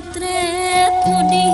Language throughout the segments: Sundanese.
Patre Pudi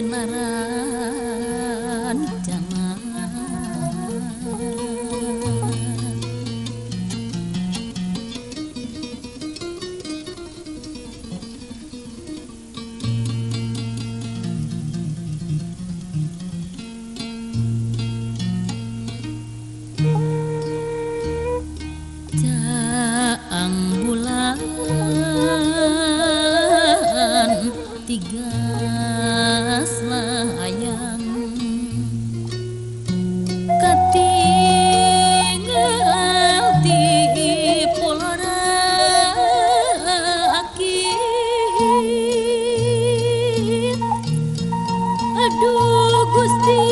Sinaran jamaah Jaang bulan tiga Aduh Gusti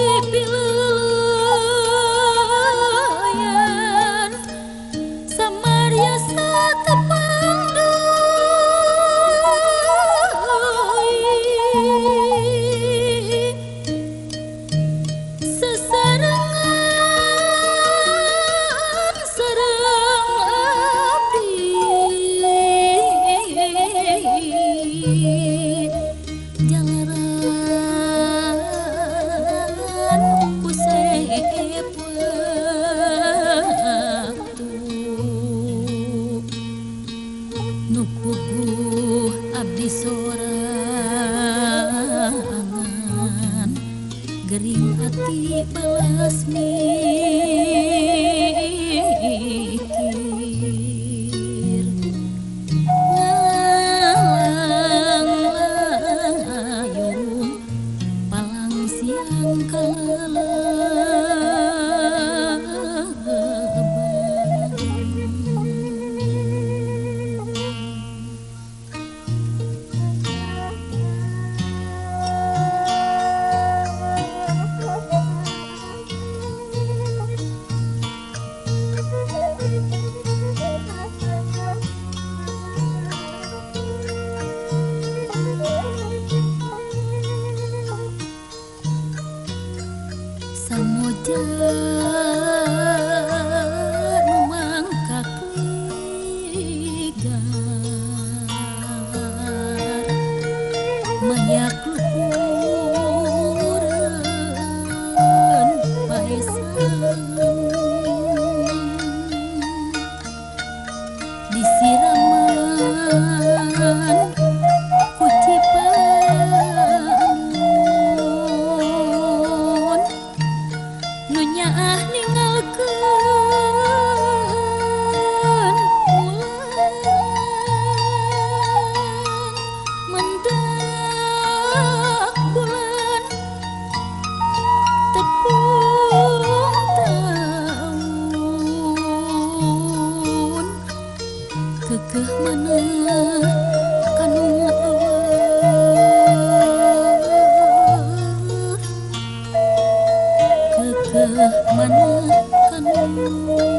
menyak thân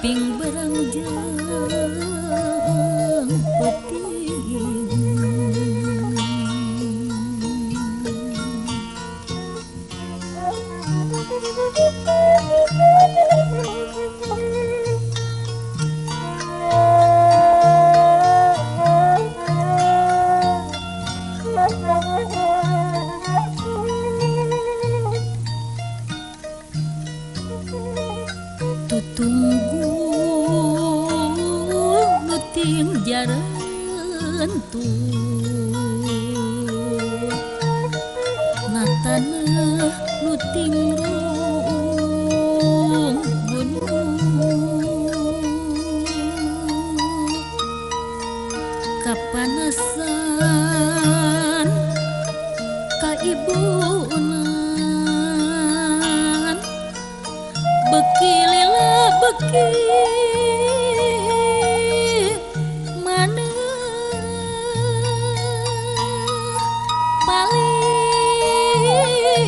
并未 tim jarentu mata nuting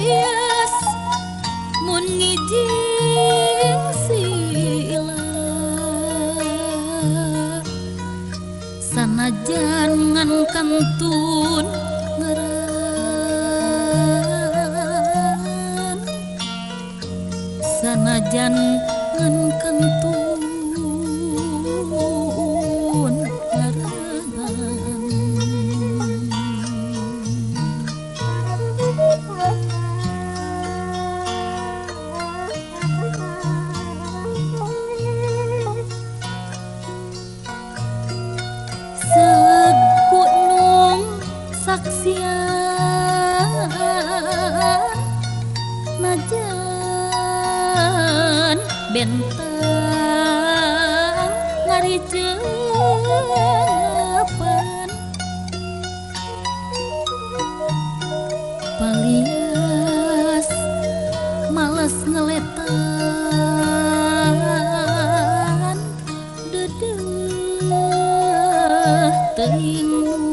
hias mun ngijing sila sanajan ngan kantun ngeran. Sanajan ngan kantun Palias males ngeletan Dedeh teuing